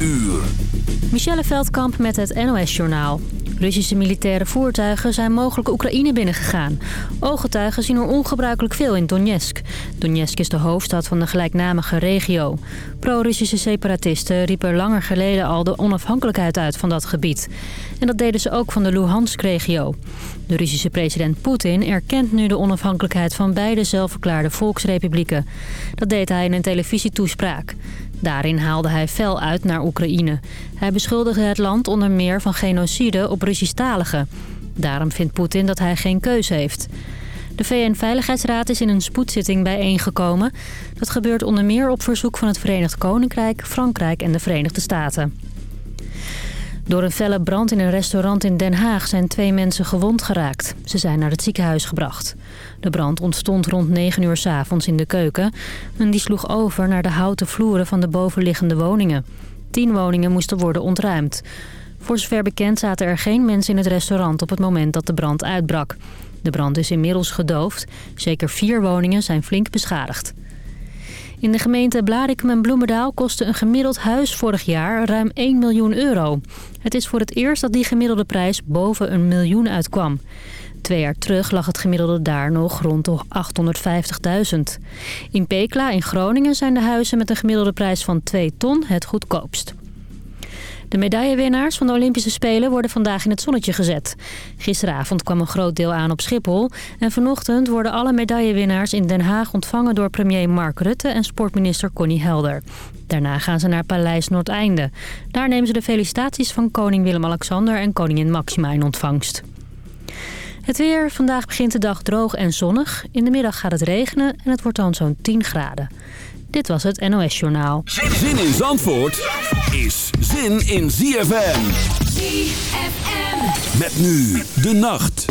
uur. Michelle Veldkamp met het NOS-journaal. Russische militaire voertuigen zijn mogelijk Oekraïne binnengegaan. Ooggetuigen zien er ongebruikelijk veel in Donetsk. Donetsk is de hoofdstad van de gelijknamige regio. Pro-Russische separatisten riepen langer geleden al de onafhankelijkheid uit van dat gebied. En dat deden ze ook van de Luhansk-regio. De Russische president Poetin erkent nu de onafhankelijkheid van beide zelfverklaarde volksrepublieken. Dat deed hij in een televisietoespraak. Daarin haalde hij fel uit naar Oekraïne. Hij beschuldigde het land onder meer van genocide op Russisch-taligen. Daarom vindt Poetin dat hij geen keuze heeft. De VN-veiligheidsraad is in een spoedzitting bijeengekomen. Dat gebeurt onder meer op verzoek van het Verenigd Koninkrijk, Frankrijk en de Verenigde Staten. Door een felle brand in een restaurant in Den Haag zijn twee mensen gewond geraakt. Ze zijn naar het ziekenhuis gebracht. De brand ontstond rond 9 uur s avonds in de keuken... en die sloeg over naar de houten vloeren van de bovenliggende woningen. Tien woningen moesten worden ontruimd. Voor zover bekend zaten er geen mensen in het restaurant op het moment dat de brand uitbrak. De brand is inmiddels gedoofd. Zeker vier woningen zijn flink beschadigd. In de gemeente Blarikum en Bloemendaal kostte een gemiddeld huis vorig jaar ruim 1 miljoen euro. Het is voor het eerst dat die gemiddelde prijs boven een miljoen uitkwam. Twee jaar terug lag het gemiddelde daar nog rond de 850.000. In Pekla in Groningen zijn de huizen met een gemiddelde prijs van 2 ton het goedkoopst. De medaillewinnaars van de Olympische Spelen worden vandaag in het zonnetje gezet. Gisteravond kwam een groot deel aan op Schiphol. En vanochtend worden alle medaillewinnaars in Den Haag ontvangen door premier Mark Rutte en sportminister Connie Helder. Daarna gaan ze naar Paleis Noordeinde. Daar nemen ze de felicitaties van koning Willem-Alexander en koningin Maxima in ontvangst. Het weer. Vandaag begint de dag droog en zonnig. In de middag gaat het regenen en het wordt dan zo'n 10 graden. Dit was het NOS Journaal. Zin in Zandvoort is zin in ZFM. ZFM. Met nu de nacht.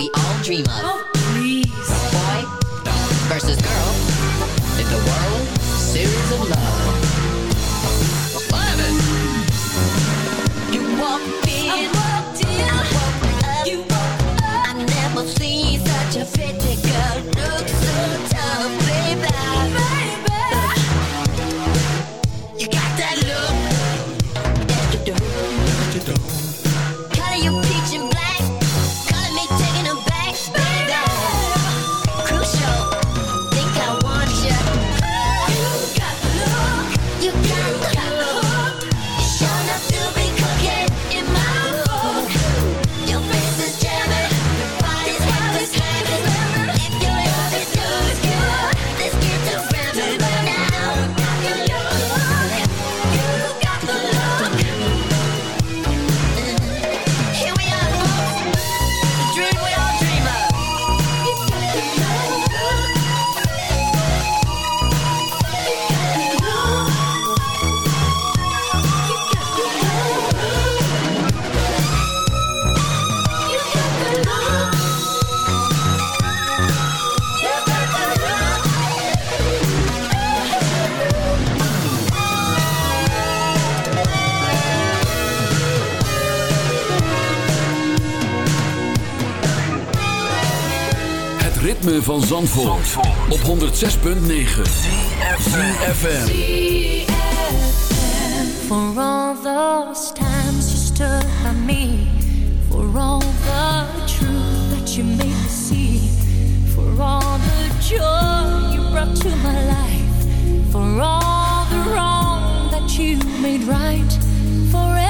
we all dream of. Zandvoort, Zandvoort. op 106.9 CFFM For all the times you stood by me For all the truth that you made me see For all the joy you brought to my life For all the wrong that you made right Forever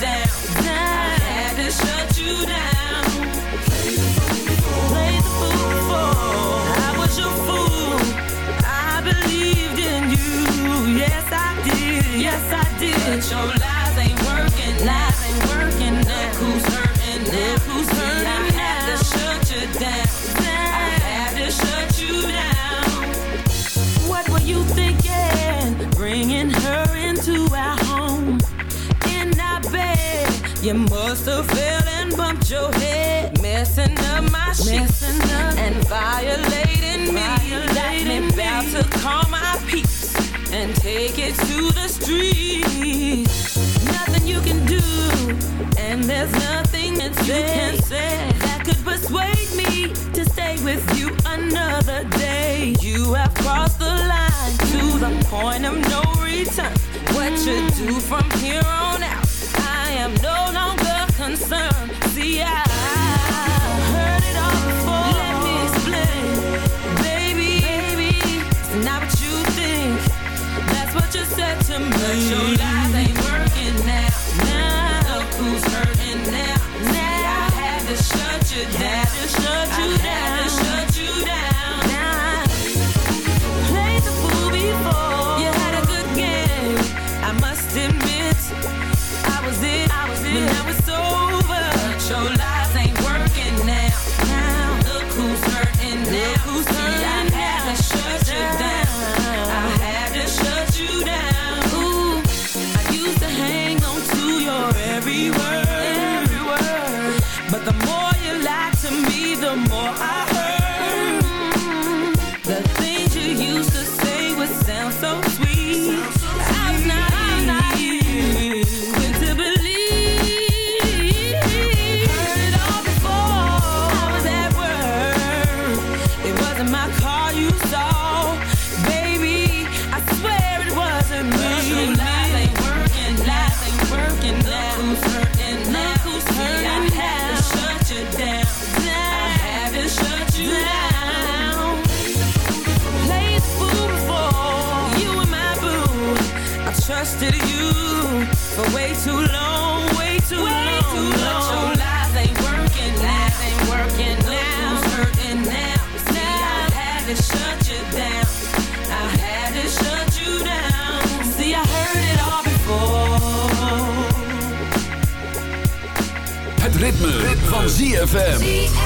down. violating me. Got me bound to call my peace and take it to the streets. Nothing you can do, and there's nothing that you can say that could persuade me to stay with you another day. You have crossed the line to the point of no return. What you do from here on So way too long, way too way long. Too long. Your lies ain't working now, ain't working now. Who's hurting now? I had to shut you down. I had to shut you down. See, I heard it all before. Het ritme, ritme. van ZFM.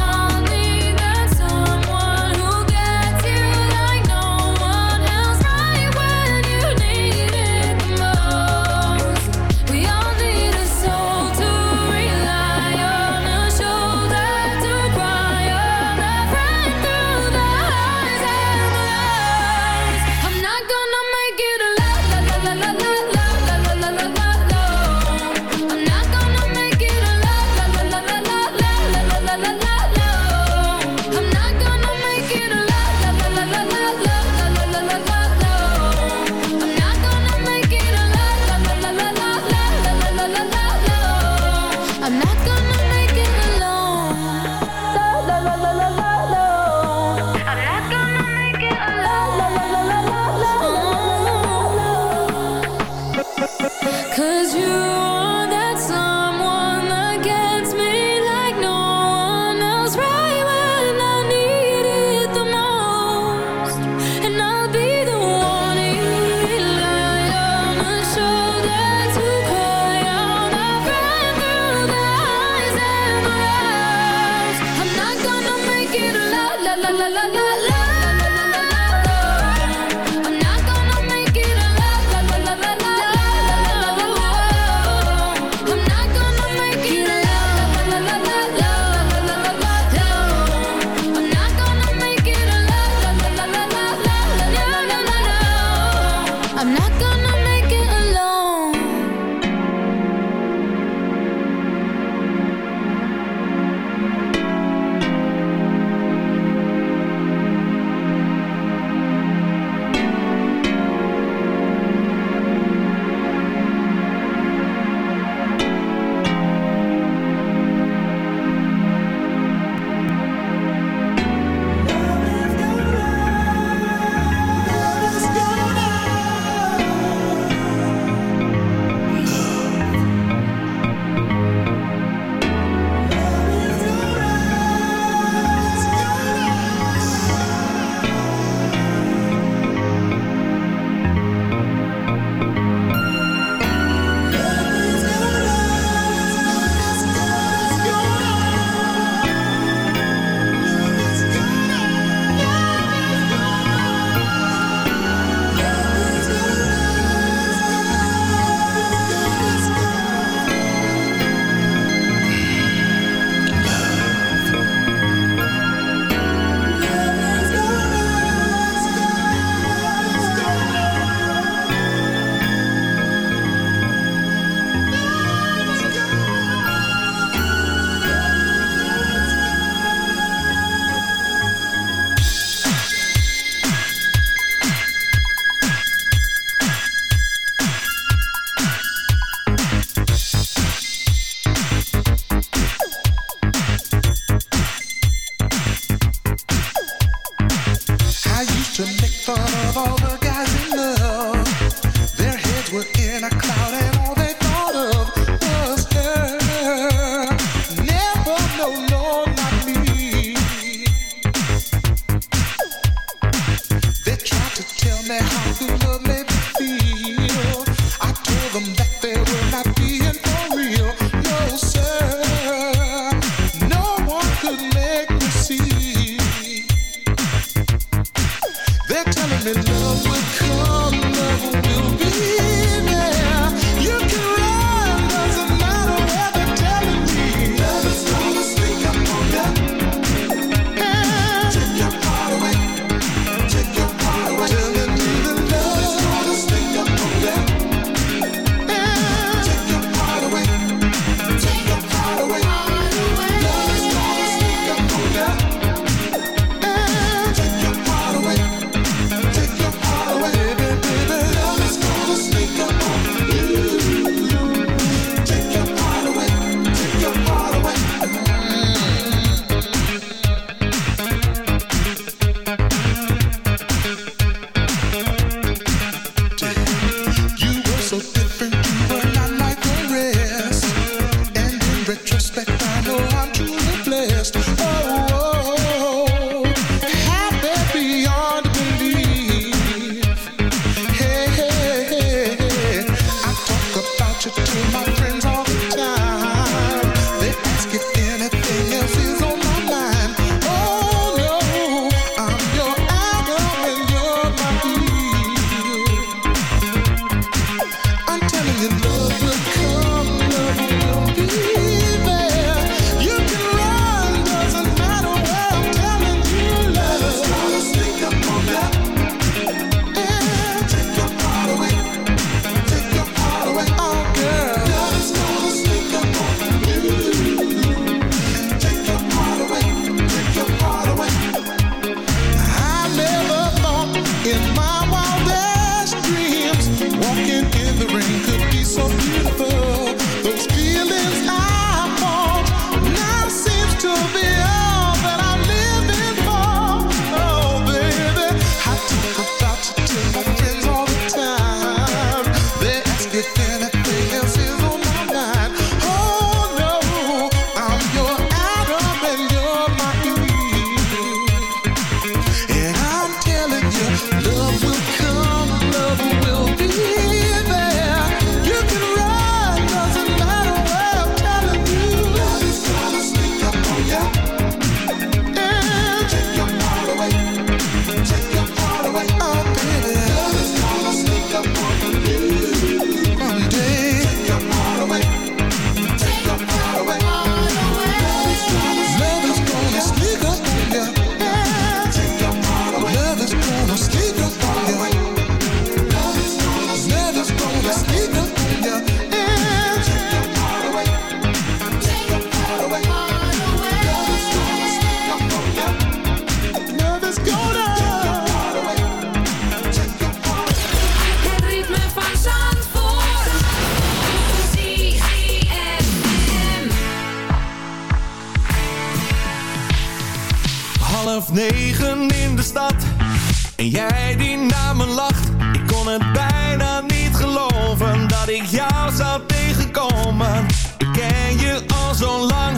ik ken je al zo lang.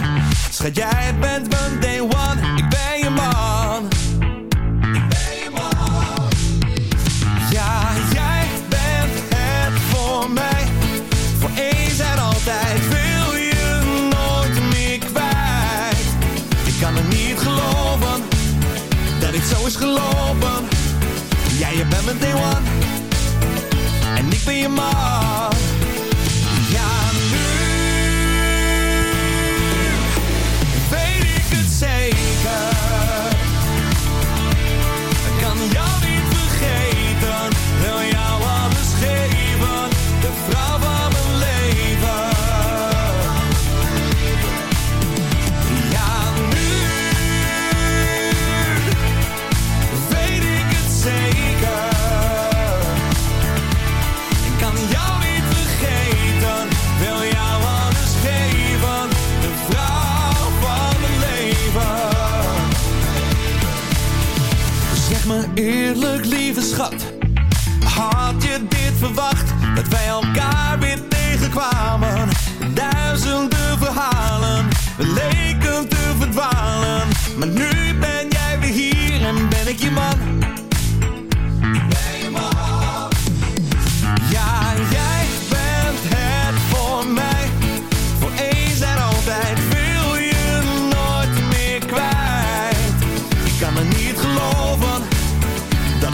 Schat, jij bent mijn day one, ik ben je man. Ik ben je man. Ja, jij bent het voor mij, voor eens en altijd. Wil je nooit meer kwijt. Ik kan het niet geloven, dat ik zo is gelopen. Jij, je bent mijn day one, en ik ben je man. Eerlijk lieve schat, had je dit verwacht? Dat wij elkaar weer tegenkwamen. Duizenden verhalen, we leken te verdwalen. Maar nu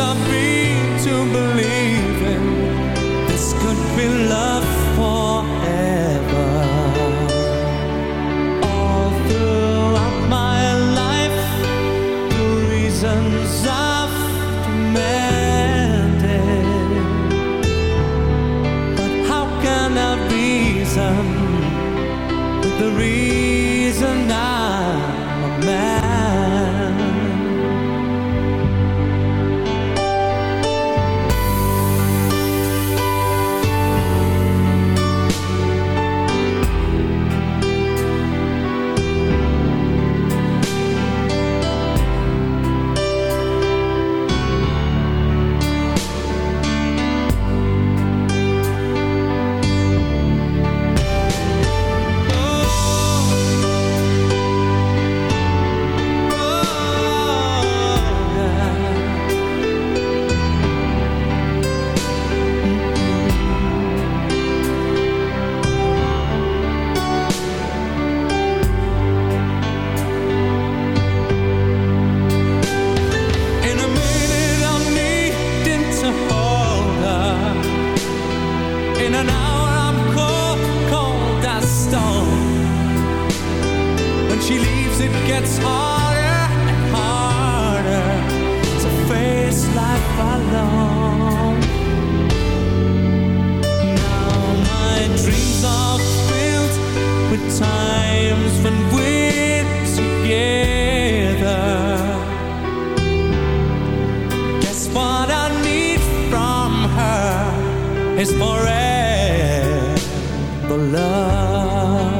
something to believe in. This could be love for. love.